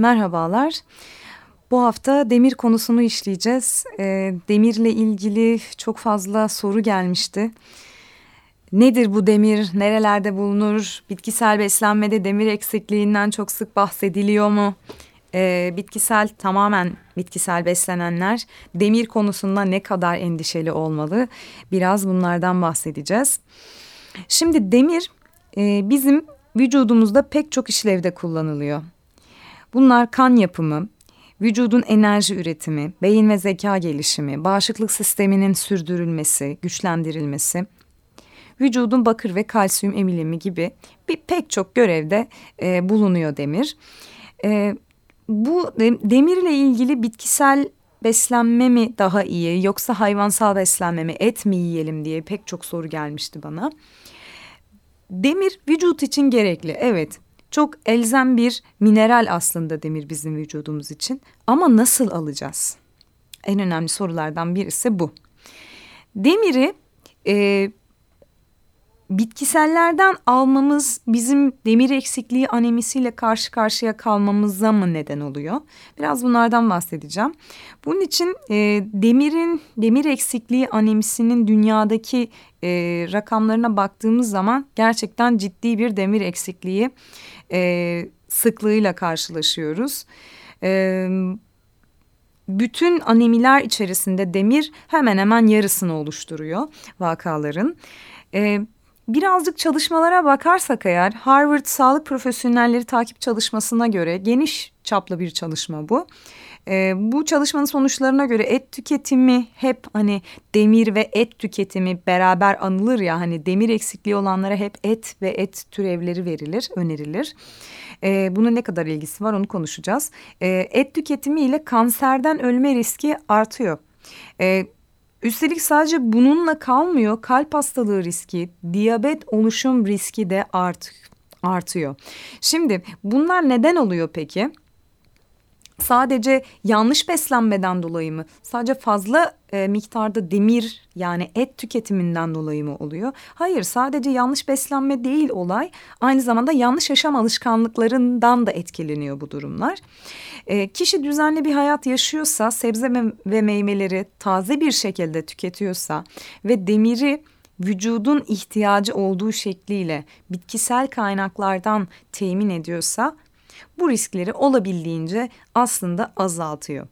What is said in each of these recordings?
merhabalar. Bu hafta demir konusunu işleyeceğiz. E, demirle ilgili çok fazla soru gelmişti. Nedir bu demir? Nerelerde bulunur? Bitkisel beslenmede demir eksikliğinden çok sık bahsediliyor mu? E, bitkisel tamamen bitkisel beslenenler demir konusunda ne kadar endişeli olmalı? Biraz bunlardan bahsedeceğiz. Şimdi demir e, bizim vücudumuzda pek çok işlevde kullanılıyor. Bunlar kan yapımı, vücudun enerji üretimi, beyin ve zeka gelişimi, bağışıklık sisteminin sürdürülmesi, güçlendirilmesi, vücudun bakır ve kalsiyum emilimi gibi bir pek çok görevde e, bulunuyor demir. E, bu demirle ilgili bitkisel beslenme mi daha iyi yoksa hayvansal beslenme mi et mi yiyelim diye pek çok soru gelmişti bana. Demir vücut için gerekli evet çok elzem bir mineral aslında demir bizim vücudumuz için ama nasıl alacağız? En önemli sorulardan birisi bu. Demiri e, bitkisellerden almamız bizim demir eksikliği anemisiyle karşı karşıya kalmamıza mı neden oluyor? Biraz bunlardan bahsedeceğim. Bunun için e, demirin demir eksikliği anemisinin dünyadaki e, rakamlarına baktığımız zaman gerçekten ciddi bir demir eksikliği e, sıklığıyla karşılaşıyoruz. E, bütün anemiler içerisinde demir hemen hemen yarısını oluşturuyor vakaların. E, Birazcık çalışmalara bakarsak eğer Harvard Sağlık Profesyonelleri Takip Çalışması'na göre geniş çaplı bir çalışma bu. Ee, bu çalışmanın sonuçlarına göre et tüketimi hep hani demir ve et tüketimi beraber anılır ya hani demir eksikliği olanlara hep et ve et türevleri verilir, önerilir. Ee, bunun ne kadar ilgisi var onu konuşacağız. Ee, et tüketimi ile kanserden ölme riski artıyor. Ee, Üstelik sadece bununla kalmıyor. Kalp hastalığı riski, diyabet oluşum riski de art, artıyor. Şimdi bunlar neden oluyor peki? Sadece yanlış beslenmeden dolayı mı? Sadece fazla e, miktarda demir yani et tüketiminden dolayı mı oluyor? Hayır sadece yanlış beslenme değil olay. Aynı zamanda yanlış yaşam alışkanlıklarından da etkileniyor bu durumlar. E, kişi düzenli bir hayat yaşıyorsa sebze ve meyveleri taze bir şekilde tüketiyorsa ve demiri vücudun ihtiyacı olduğu şekliyle bitkisel kaynaklardan temin ediyorsa bu riskleri olabildiğince aslında azaltıyor.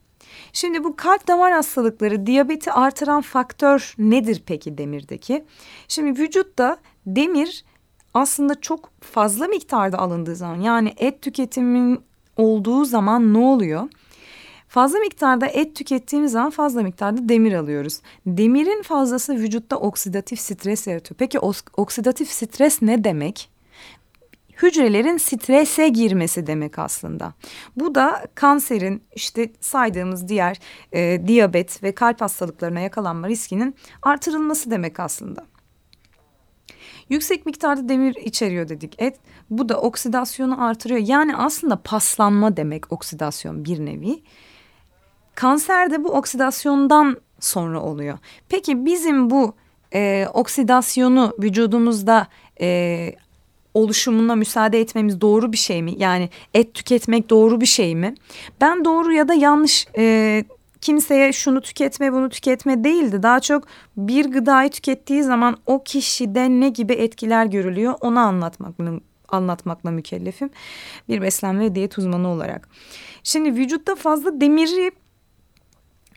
Şimdi bu kalp damar hastalıkları diyabeti artıran faktör nedir peki demirdeki? Şimdi vücutta demir aslında çok fazla miktarda alındığı zaman yani et tüketimin olduğu zaman ne oluyor? Fazla miktarda et tükettiğimiz zaman fazla miktarda demir alıyoruz. Demirin fazlası vücutta oksidatif stres yaratıyor. Peki oksidatif stres ne demek? Hücrelerin strese girmesi demek aslında. Bu da kanserin işte saydığımız diğer e, diyabet ve kalp hastalıklarına yakalanma riskinin artırılması demek aslında. Yüksek miktarda demir içeriyor dedik et. Bu da oksidasyonu artırıyor. Yani aslında paslanma demek oksidasyon bir nevi. Kanser de bu oksidasyondan sonra oluyor. Peki bizim bu e, oksidasyonu vücudumuzda e, oluşumuna müsaade etmemiz doğru bir şey mi? Yani et tüketmek doğru bir şey mi? Ben doğru ya da yanlış e, kimseye şunu tüketme bunu tüketme değildi. Daha çok bir gıdayı tükettiği zaman o kişide ne gibi etkiler görülüyor onu anlatmakla, anlatmakla mükellefim. Bir beslenme ve diyet uzmanı olarak. Şimdi vücutta fazla demiri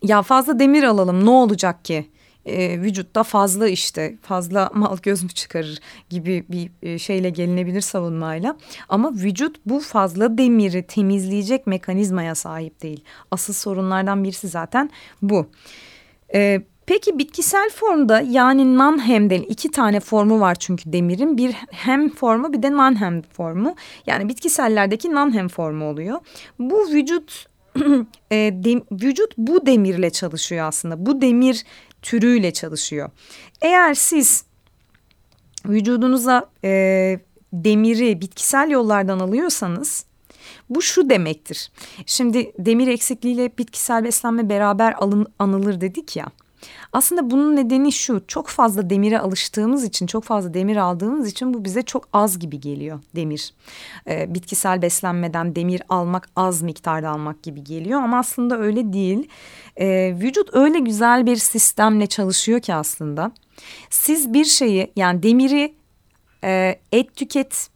ya fazla demir alalım ne olacak ki? E, vücutta fazla işte fazla mal göz mü çıkarır gibi bir e, şeyle gelinebilir savunmayla. Ama vücut bu fazla demiri temizleyecek mekanizmaya sahip değil. Asıl sorunlardan birisi zaten bu. E, Peki bitkisel formda yani non-hem'den iki tane formu var çünkü demirin. Bir hem formu bir de non-hem formu. Yani bitkisellerdeki non-hem formu oluyor. Bu vücut e, dem, vücut bu demirle çalışıyor aslında. Bu demir türüyle çalışıyor. Eğer siz vücudunuza e, demiri bitkisel yollardan alıyorsanız bu şu demektir. Şimdi demir eksikliğiyle bitkisel beslenme beraber alın, anılır dedik ya. Aslında bunun nedeni şu çok fazla demire alıştığımız için çok fazla demir aldığımız için bu bize çok az gibi geliyor demir. Ee, bitkisel beslenmeden demir almak az miktarda almak gibi geliyor ama aslında öyle değil. Ee, vücut öyle güzel bir sistemle çalışıyor ki aslında. Siz bir şeyi yani demiri e, et tüket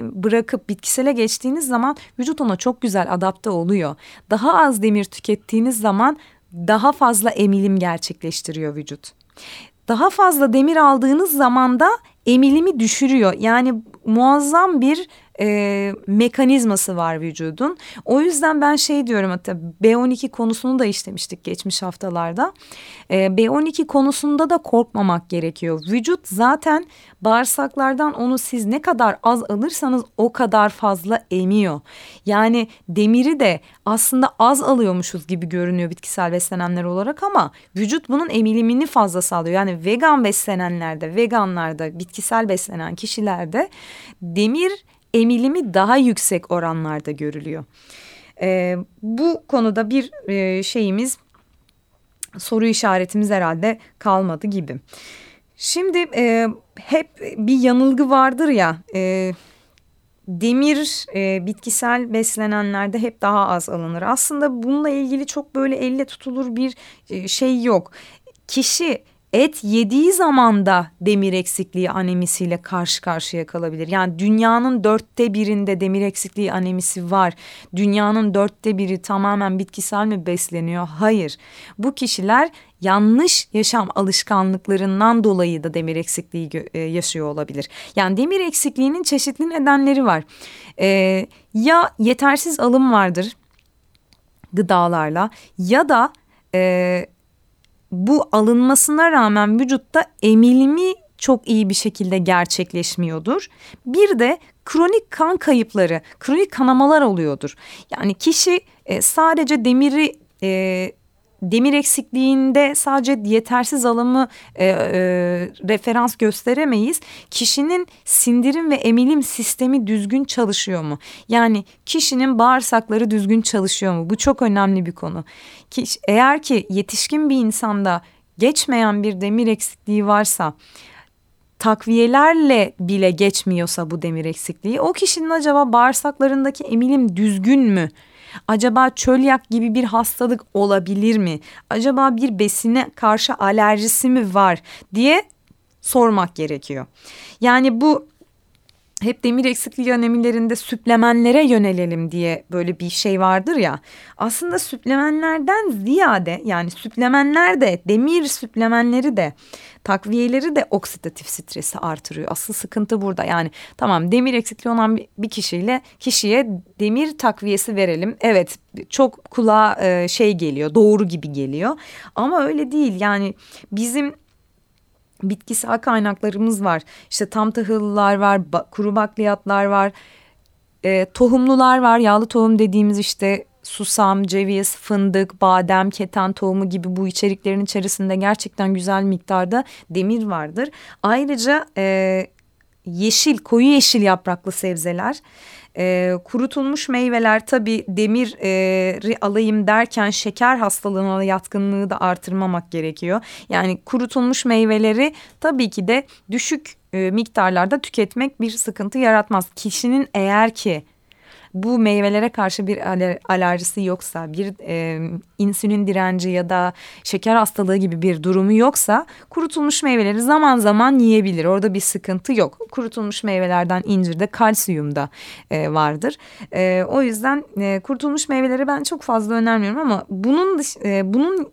bırakıp bitkisele geçtiğiniz zaman vücut ona çok güzel adapte oluyor. Daha az demir tükettiğiniz zaman daha fazla emilim gerçekleştiriyor vücut. Daha fazla demir aldığınız zaman da emilimi düşürüyor. Yani muazzam bir e, mekanizması var vücudun. O yüzden ben şey diyorum hatta B12 konusunu da işlemiştik geçmiş haftalarda. E, B12 konusunda da korkmamak gerekiyor. Vücut zaten bağırsaklardan onu siz ne kadar az alırsanız o kadar fazla emiyor. Yani demiri de aslında az alıyormuşuz gibi görünüyor bitkisel beslenenler olarak ama vücut bunun emilimini fazla sağlıyor. Yani vegan beslenenlerde, veganlarda, bitkisel beslenen kişilerde demir emilimi daha yüksek oranlarda görülüyor. E, bu konuda bir e, şeyimiz soru işaretimiz herhalde kalmadı gibi. Şimdi e, hep bir yanılgı vardır ya e, demir e, bitkisel beslenenlerde hep daha az alınır. Aslında bununla ilgili çok böyle elle tutulur bir e, şey yok. Kişi et yediği zaman da demir eksikliği anemisiyle karşı karşıya kalabilir. Yani dünyanın dörtte birinde demir eksikliği anemisi var. Dünyanın dörtte biri tamamen bitkisel mi besleniyor? Hayır. Bu kişiler yanlış yaşam alışkanlıklarından dolayı da demir eksikliği e, yaşıyor olabilir. Yani demir eksikliğinin çeşitli nedenleri var. Ee, ya yetersiz alım vardır gıdalarla ya da e, bu alınmasına rağmen vücutta emilimi çok iyi bir şekilde gerçekleşmiyordur. Bir de kronik kan kayıpları, kronik kanamalar oluyordur. Yani kişi e, sadece demiri e, demir eksikliğinde sadece yetersiz alımı e, e, referans gösteremeyiz. Kişinin sindirim ve emilim sistemi düzgün çalışıyor mu? Yani kişinin bağırsakları düzgün çalışıyor mu? Bu çok önemli bir konu. Ki, eğer ki yetişkin bir insanda geçmeyen bir demir eksikliği varsa takviyelerle bile geçmiyorsa bu demir eksikliği o kişinin acaba bağırsaklarındaki emilim düzgün mü? Acaba çölyak gibi bir hastalık olabilir mi? Acaba bir besine karşı alerjisi mi var diye sormak gerekiyor. Yani bu hep demir eksikliği önemlilerinde süplemenlere yönelelim diye böyle bir şey vardır ya. Aslında süplemenlerden ziyade yani süplemenler de demir süplemenleri de takviyeleri de oksidatif stresi artırıyor. Asıl sıkıntı burada. Yani tamam demir eksikliği olan bir kişiyle kişiye demir takviyesi verelim. Evet çok kulağa e, şey geliyor doğru gibi geliyor ama öyle değil. Yani bizim bitkisel kaynaklarımız var. İşte tam tahıllar var, kuru bakliyatlar var, e, tohumlular var. Yağlı tohum dediğimiz işte susam, ceviz, fındık, badem, keten tohumu gibi bu içeriklerin içerisinde gerçekten güzel miktarda demir vardır. Ayrıca e, yeşil, koyu yeşil yapraklı sebzeler e, kurutulmuş meyveler tabii demiri alayım derken şeker hastalığına yatkınlığı da artırmamak gerekiyor. Yani kurutulmuş meyveleri tabii ki de düşük e, miktarlarda tüketmek bir sıkıntı yaratmaz. Kişinin eğer ki bu meyvelere karşı bir aler alerjisi yoksa, bir e, insülin direnci ya da şeker hastalığı gibi bir durumu yoksa kurutulmuş meyveleri zaman zaman yiyebilir. Orada bir sıkıntı yok. Kurutulmuş meyvelerden incirde kalsiyum da e, vardır. E, o yüzden e, kurutulmuş meyveleri ben çok fazla önermiyorum ama bunun dış, e, bunun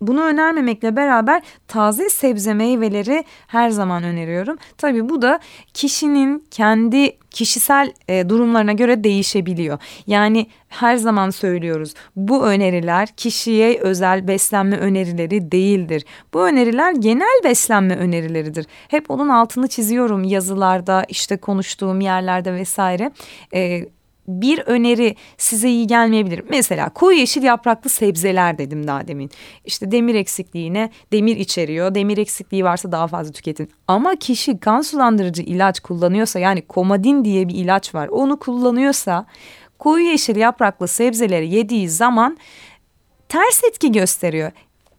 bunu önermemekle beraber taze sebze meyveleri her zaman öneriyorum. Tabii bu da kişinin kendi kişisel e, durumlarına göre değişebiliyor. Yani her zaman söylüyoruz bu öneriler kişiye özel beslenme önerileri değildir. Bu öneriler genel beslenme önerileridir. Hep onun altını çiziyorum yazılarda işte konuştuğum yerlerde vesaire. E, bir öneri size iyi gelmeyebilir. Mesela koyu yeşil yapraklı sebzeler dedim daha demin. İşte demir eksikliğine demir içeriyor. Demir eksikliği varsa daha fazla tüketin. Ama kişi kan sulandırıcı ilaç kullanıyorsa yani komadin diye bir ilaç var. Onu kullanıyorsa koyu yeşil yapraklı sebzeleri yediği zaman ters etki gösteriyor.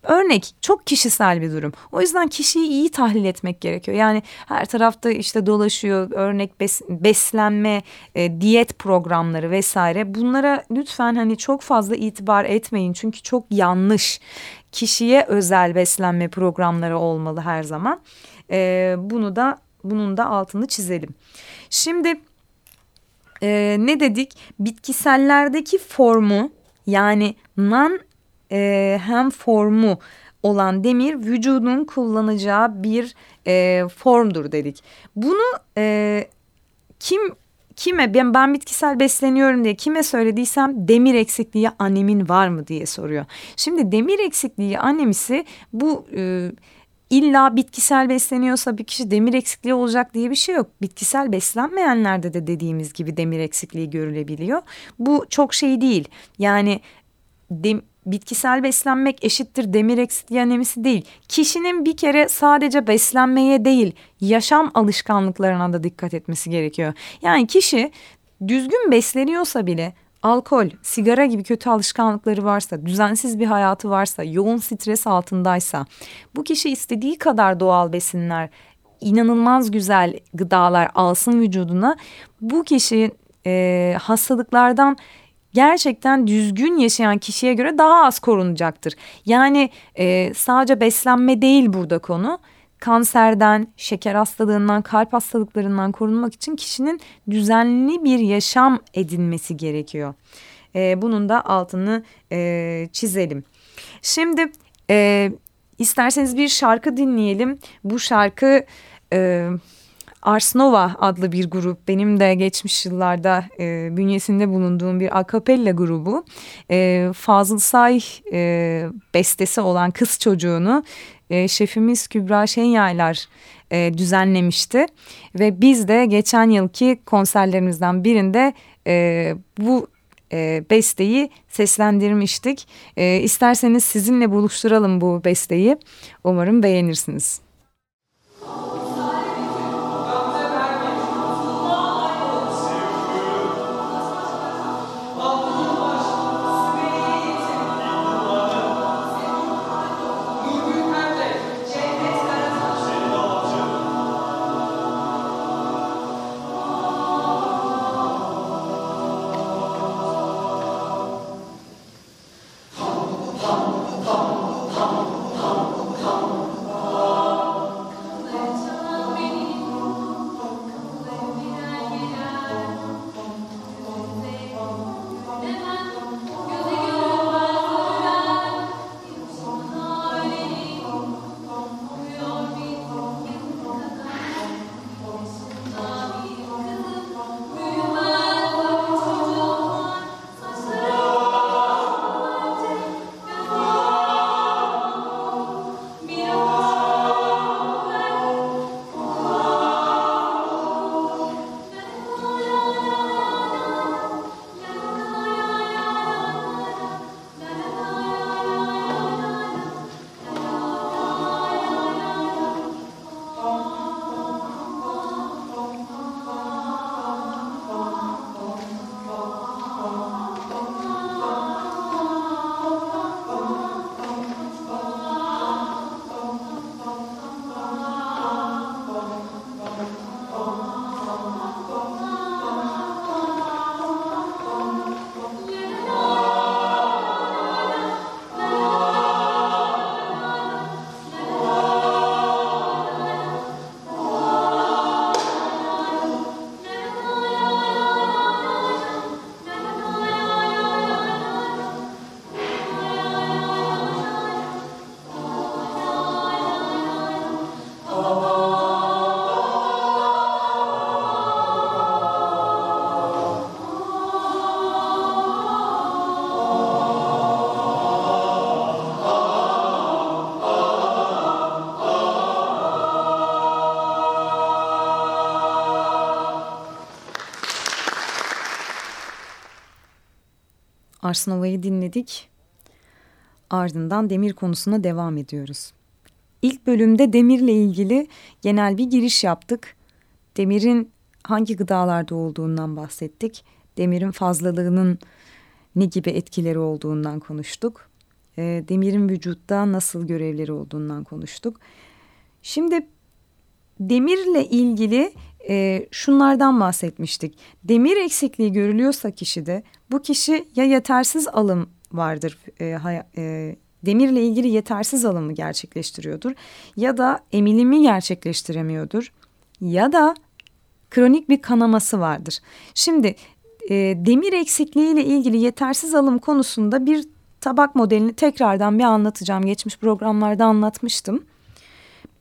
Örnek çok kişisel bir durum. O yüzden kişiyi iyi tahlil etmek gerekiyor. Yani her tarafta işte dolaşıyor örnek bes, beslenme, e, diyet programları vesaire. Bunlara lütfen hani çok fazla itibar etmeyin çünkü çok yanlış. Kişiye özel beslenme programları olmalı her zaman. E, bunu da bunun da altını çizelim. Şimdi e, ne dedik? Bitkisellerdeki formu yani non e, hem formu olan demir vücudun kullanacağı bir e, formdur dedik. Bunu e, kim kime ben, ben bitkisel besleniyorum diye kime söylediysem demir eksikliği annemin var mı diye soruyor. Şimdi demir eksikliği anemisi bu e, illa bitkisel besleniyorsa bir kişi demir eksikliği olacak diye bir şey yok. Bitkisel beslenmeyenlerde de dediğimiz gibi demir eksikliği görülebiliyor. Bu çok şey değil. Yani dem, bitkisel beslenmek eşittir demir eksikliği anemisi değil. Kişinin bir kere sadece beslenmeye değil yaşam alışkanlıklarına da dikkat etmesi gerekiyor. Yani kişi düzgün besleniyorsa bile alkol, sigara gibi kötü alışkanlıkları varsa, düzensiz bir hayatı varsa, yoğun stres altındaysa, bu kişi istediği kadar doğal besinler, inanılmaz güzel gıdalar alsın vücuduna, bu kişi e, hastalıklardan gerçekten düzgün yaşayan kişiye göre daha az korunacaktır. Yani e, sadece beslenme değil burada konu kanserden, şeker hastalığından, kalp hastalıklarından korunmak için kişinin düzenli bir yaşam edinmesi gerekiyor. E, bunun da altını e, çizelim. Şimdi e, isterseniz bir şarkı dinleyelim. Bu şarkı... E, Ars Nova adlı bir grup benim de geçmiş yıllarda e, bünyesinde bulunduğum bir akapella grubu e, Fazıl Say e, bestesi olan kız çocuğunu e, şefimiz Kübra Şenyaylar e, düzenlemişti ve biz de geçen yılki konserlerimizden birinde e, bu e, besteyi seslendirmiştik. E, isterseniz sizinle buluşturalım bu besteyi. Umarım beğenirsiniz. Arsenova'yı dinledik. Ardından demir konusuna devam ediyoruz. İlk bölümde demirle ilgili genel bir giriş yaptık. Demirin hangi gıdalarda olduğundan bahsettik. Demirin fazlalığının ne gibi etkileri olduğundan konuştuk. e, demirin vücutta nasıl görevleri olduğundan konuştuk. Şimdi demirle ilgili e, şunlardan bahsetmiştik. Demir eksikliği görülüyorsa kişide bu kişi ya yetersiz alım vardır e, e, demirle ilgili yetersiz alımı gerçekleştiriyordur ya da emilimi gerçekleştiremiyordur ya da kronik bir kanaması vardır. Şimdi e, demir eksikliği ile ilgili yetersiz alım konusunda bir tabak modelini tekrardan bir anlatacağım. Geçmiş programlarda anlatmıştım.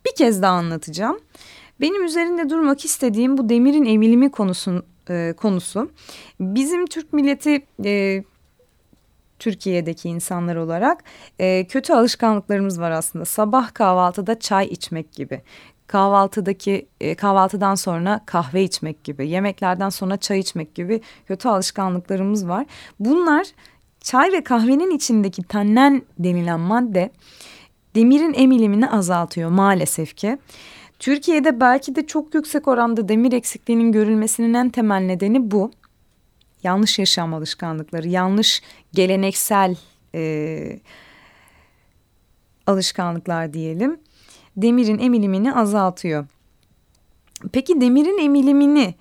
Bir kez daha anlatacağım. Benim üzerinde durmak istediğim bu demirin emilimi konusun, e, konusu. Bizim Türk milleti e, Türkiye'deki insanlar olarak e, kötü alışkanlıklarımız var aslında. Sabah kahvaltıda çay içmek gibi. Kahvaltıdaki e, kahvaltıdan sonra kahve içmek gibi, yemeklerden sonra çay içmek gibi kötü alışkanlıklarımız var. Bunlar çay ve kahvenin içindeki tannen denilen madde demirin emilimini azaltıyor maalesef ki. Türkiye'de belki de çok yüksek oranda demir eksikliğinin görülmesinin en temel nedeni bu yanlış yaşam alışkanlıkları, yanlış geleneksel e, alışkanlıklar diyelim demirin emilimini azaltıyor. Peki demirin emilimini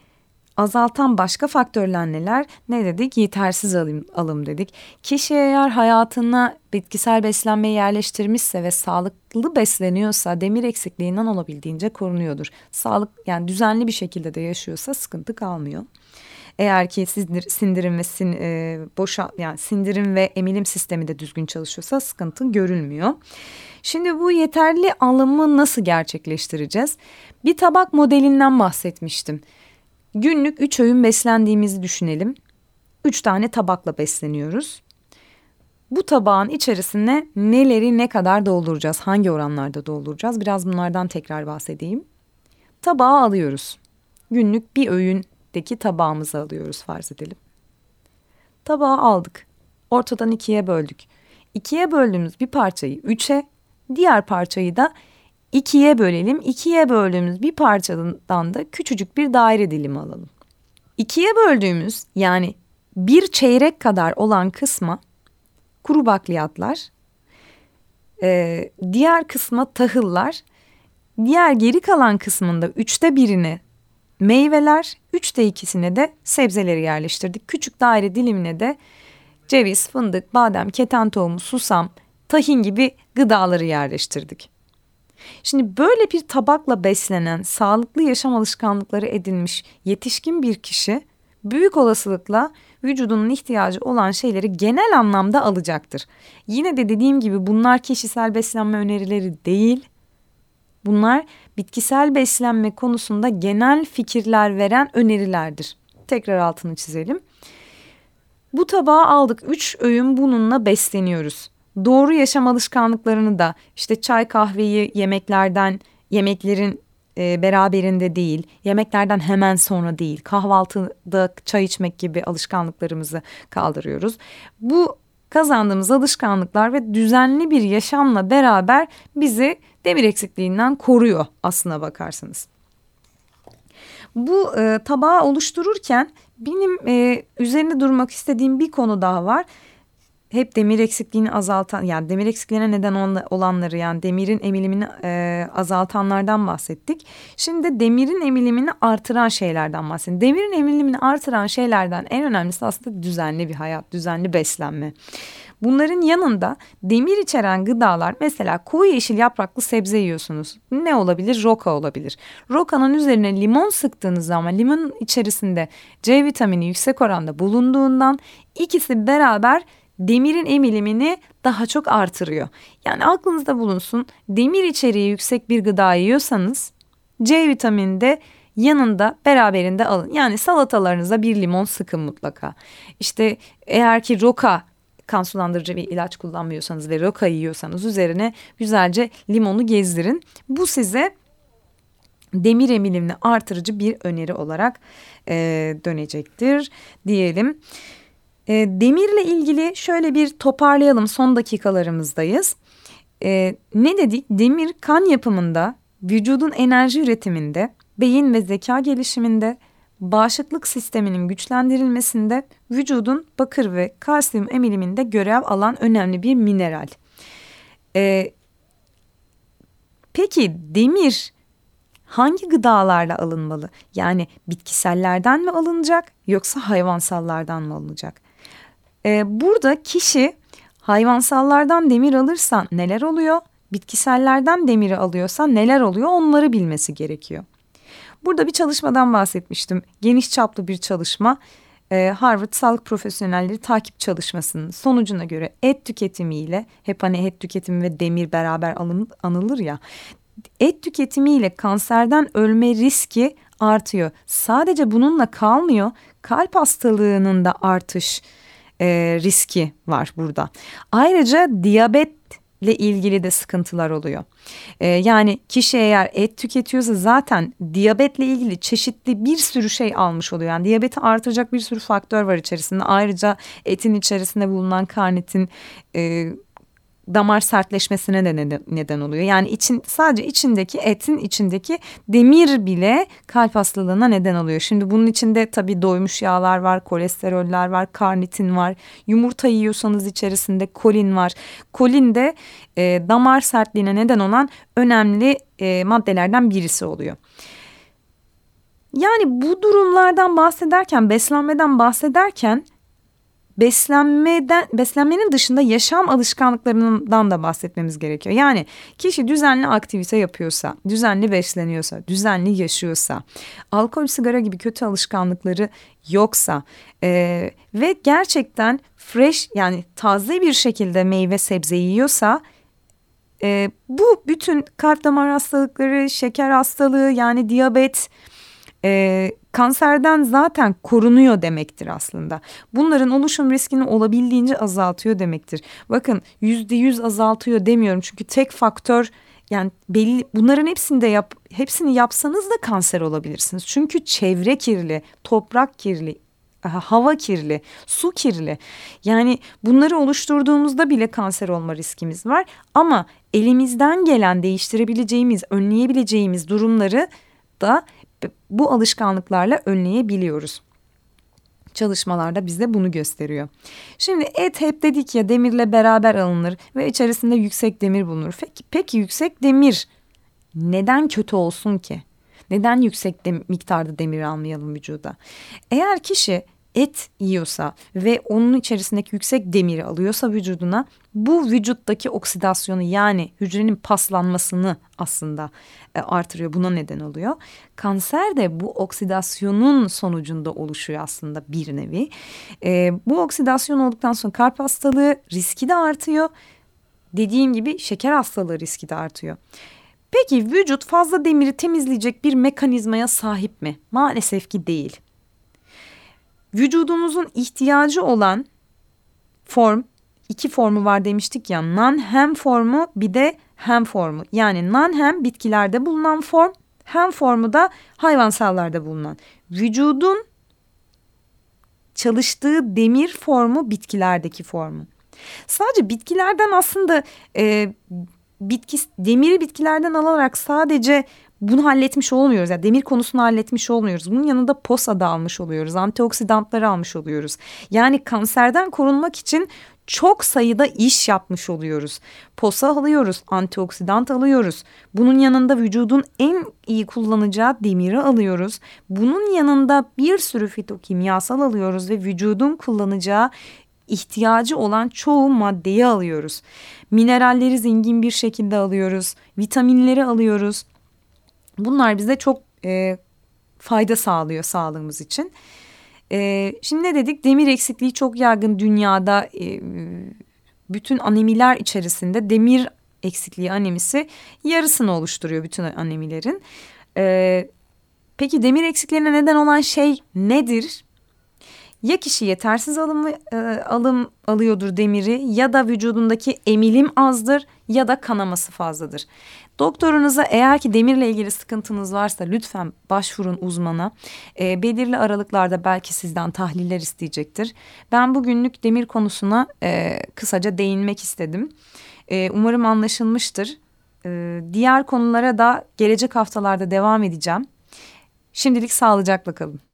azaltan başka faktörler neler? Ne dedik? Yetersiz alım, alım dedik. Kişi eğer hayatına bitkisel beslenmeyi yerleştirmişse ve sağlıklı besleniyorsa demir eksikliğinden olabildiğince korunuyordur. Sağlık yani düzenli bir şekilde de yaşıyorsa sıkıntı kalmıyor. Eğer ki sindir, sindirim ve sin, e, boşa yani sindirim ve emilim sistemi de düzgün çalışıyorsa sıkıntı görülmüyor. Şimdi bu yeterli alımı nasıl gerçekleştireceğiz? Bir tabak modelinden bahsetmiştim. Günlük üç öğün beslendiğimizi düşünelim. Üç tane tabakla besleniyoruz. Bu tabağın içerisine neleri ne kadar dolduracağız? Hangi oranlarda dolduracağız? Biraz bunlardan tekrar bahsedeyim. Tabağı alıyoruz. Günlük bir öğün deki tabağımızı alıyoruz farz edelim. Tabağı aldık. Ortadan ikiye böldük. İkiye böldüğümüz bir parçayı üçe, diğer parçayı da ikiye bölelim. İkiye böldüğümüz bir parçadan da küçücük bir daire dilimi alalım. İkiye böldüğümüz yani bir çeyrek kadar olan kısma kuru bakliyatlar, e, diğer kısma tahıllar, diğer geri kalan kısmında üçte birini meyveler, üçte ikisine de sebzeleri yerleştirdik. Küçük daire dilimine de ceviz, fındık, badem, keten tohumu, susam, tahin gibi gıdaları yerleştirdik. Şimdi böyle bir tabakla beslenen, sağlıklı yaşam alışkanlıkları edinmiş yetişkin bir kişi büyük olasılıkla vücudunun ihtiyacı olan şeyleri genel anlamda alacaktır. Yine de dediğim gibi bunlar kişisel beslenme önerileri değil. Bunlar bitkisel beslenme konusunda genel fikirler veren önerilerdir. Tekrar altını çizelim. Bu tabağı aldık. Üç öğün bununla besleniyoruz. Doğru yaşam alışkanlıklarını da işte çay kahveyi yemeklerden, yemeklerin e, beraberinde değil, yemeklerden hemen sonra değil, kahvaltıda çay içmek gibi alışkanlıklarımızı kaldırıyoruz. Bu kazandığımız alışkanlıklar ve düzenli bir yaşamla beraber bizi demir eksikliğinden koruyor aslına bakarsanız. Bu e, tabağı oluştururken benim e, üzerinde durmak istediğim bir konu daha var. Hep demir eksikliğini azaltan yani demir eksikliğine neden olanları yani demirin emilimini e, azaltanlardan bahsettik. Şimdi demirin emilimini artıran şeylerden bahsedelim. Demirin emilimini artıran şeylerden en önemlisi aslında düzenli bir hayat, düzenli beslenme. Bunların yanında demir içeren gıdalar mesela koyu yeşil yapraklı sebze yiyorsunuz. Ne olabilir? Roka olabilir. Rokanın üzerine limon sıktığınız zaman limonun içerisinde C vitamini yüksek oranda bulunduğundan ikisi beraber demirin emilimini daha çok artırıyor. Yani aklınızda bulunsun demir içeriği yüksek bir gıda yiyorsanız C vitamini de yanında beraberinde alın. Yani salatalarınıza bir limon sıkın mutlaka. İşte eğer ki roka kan sulandırıcı bir ilaç kullanmıyorsanız ve roka yiyorsanız üzerine güzelce limonu gezdirin. Bu size demir emilimini artırıcı bir öneri olarak e, dönecektir diyelim. E, demirle ilgili şöyle bir toparlayalım son dakikalarımızdayız. E, ne dedik? Demir kan yapımında, vücudun enerji üretiminde, beyin ve zeka gelişiminde, bağışıklık sisteminin güçlendirilmesinde vücudun bakır ve kalsiyum emiliminde görev alan önemli bir mineral. E, peki demir hangi gıdalarla alınmalı? Yani bitkisellerden mi alınacak yoksa hayvansallardan mı alınacak? Ee, burada kişi hayvansallardan demir alırsa neler oluyor? Bitkisellerden demiri alıyorsa neler oluyor onları bilmesi gerekiyor. Burada bir çalışmadan bahsetmiştim. Geniş çaplı bir çalışma. Ee, Harvard Sağlık Profesyonelleri takip çalışmasının sonucuna göre et tüketimiyle hep hani et tüketimi ve demir beraber anılır ya et tüketimiyle kanserden ölme riski artıyor. Sadece bununla kalmıyor. Kalp hastalığının da artış e, riski var burada. Ayrıca diyabetle ilgili de sıkıntılar oluyor. E, yani kişi eğer et tüketiyorsa zaten diyabetle ilgili çeşitli bir sürü şey almış oluyor. Yani diyabeti artıracak bir sürü faktör var içerisinde. Ayrıca etin içerisinde bulunan karnitin e, damar sertleşmesine de neden oluyor. Yani için sadece içindeki etin içindeki demir bile kalp hastalığına neden oluyor. Şimdi bunun içinde tabii doymuş yağlar var, kolesteroller var, karnitin var. Yumurta yiyorsanız içerisinde kolin var. Kolin de e, damar sertliğine neden olan önemli e, maddelerden birisi oluyor. Yani bu durumlardan bahsederken, beslenmeden bahsederken beslenmeden beslenmenin dışında yaşam alışkanlıklarından da bahsetmemiz gerekiyor. Yani kişi düzenli aktivite yapıyorsa, düzenli besleniyorsa, düzenli yaşıyorsa, alkol, sigara gibi kötü alışkanlıkları yoksa e, ve gerçekten fresh yani taze bir şekilde meyve sebze yiyorsa e, bu bütün kalp damar hastalıkları, şeker hastalığı yani diyabet e, kanserden zaten korunuyor demektir aslında. Bunların oluşum riskini olabildiğince azaltıyor demektir. Bakın yüzde yüz azaltıyor demiyorum çünkü tek faktör yani belli bunların hepsini de yap hepsini yapsanız da kanser olabilirsiniz. Çünkü çevre kirli, toprak kirli, hava kirli, su kirli. Yani bunları oluşturduğumuzda bile kanser olma riskimiz var. Ama elimizden gelen değiştirebileceğimiz, önleyebileceğimiz durumları da bu alışkanlıklarla önleyebiliyoruz. Çalışmalarda bize bunu gösteriyor. Şimdi et hep dedik ya demirle beraber alınır ve içerisinde yüksek demir bulunur. Peki, peki yüksek demir neden kötü olsun ki? Neden yüksek dem miktarda demir almayalım vücuda? Eğer kişi et yiyorsa ve onun içerisindeki yüksek demiri alıyorsa vücuduna bu vücuttaki oksidasyonu yani hücrenin paslanmasını aslında e, artırıyor. Buna neden oluyor. Kanser de bu oksidasyonun sonucunda oluşuyor aslında bir nevi. E, bu oksidasyon olduktan sonra kalp hastalığı riski de artıyor. Dediğim gibi şeker hastalığı riski de artıyor. Peki vücut fazla demiri temizleyecek bir mekanizmaya sahip mi? Maalesef ki değil vücudumuzun ihtiyacı olan form iki formu var demiştik ya non-hem formu bir de hem formu. Yani non-hem bitkilerde bulunan form hem formu da hayvansallarda bulunan. Vücudun çalıştığı demir formu bitkilerdeki formu. Sadece bitkilerden aslında e, bitki demiri bitkilerden alarak sadece bunu halletmiş olmuyoruz. Yani demir konusunu halletmiş olmuyoruz. Bunun yanında posa da almış oluyoruz. Antioksidantları almış oluyoruz. Yani kanserden korunmak için çok sayıda iş yapmış oluyoruz. Posa alıyoruz, antioksidant alıyoruz. Bunun yanında vücudun en iyi kullanacağı demiri alıyoruz. Bunun yanında bir sürü fitokimyasal alıyoruz ve vücudun kullanacağı ihtiyacı olan çoğu maddeyi alıyoruz. Mineralleri zengin bir şekilde alıyoruz. Vitaminleri alıyoruz. Bunlar bize çok e, fayda sağlıyor sağlığımız için. E, şimdi ne dedik? Demir eksikliği çok yaygın dünyada. E, bütün anemiler içerisinde demir eksikliği anemisi yarısını oluşturuyor bütün anemilerin. E, peki demir eksikliğine neden olan şey nedir? Ya kişi yetersiz alım, e, alım alıyordur demiri ya da vücudundaki emilim azdır ya da kanaması fazladır. Doktorunuza eğer ki demirle ilgili sıkıntınız varsa lütfen başvurun uzmana. E, belirli aralıklarda belki sizden tahliller isteyecektir. Ben bugünlük demir konusuna e, kısaca değinmek istedim. E, umarım anlaşılmıştır. E, diğer konulara da gelecek haftalarda devam edeceğim. Şimdilik sağlıcakla kalın.